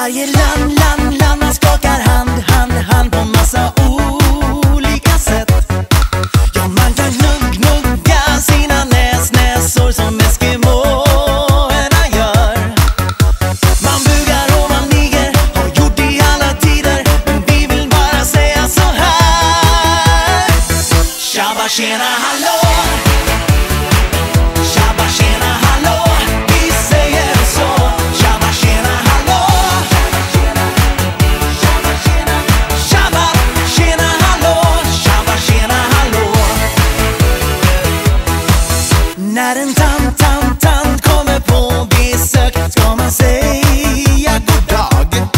Varje land, land, land Man skakar hand, hand, hand på massa olika sätt. Ja, man kan gnugg, gnugga sina näs, näsor som eskimåerna gör. Man bugar och man niger, har gjort det i alla tider Men vi vill bara säga så här. Tjaba, tjena hallå! Tant, tant, kommer på besök. Ska man säga god dag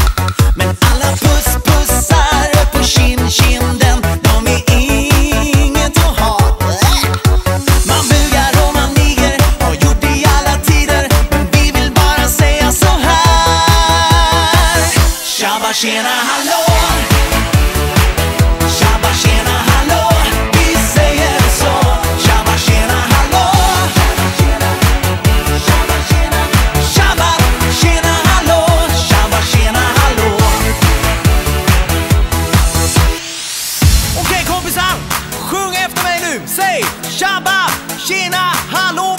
Men alla puss, pussar på kind, kinden. De är inget att ha. Man bugar och man niger, har gjort det i alla tider. Men vi vill bara säga så här. Tjaba, tjena hallå. Nu. Säg tjabba, tjena, hallå,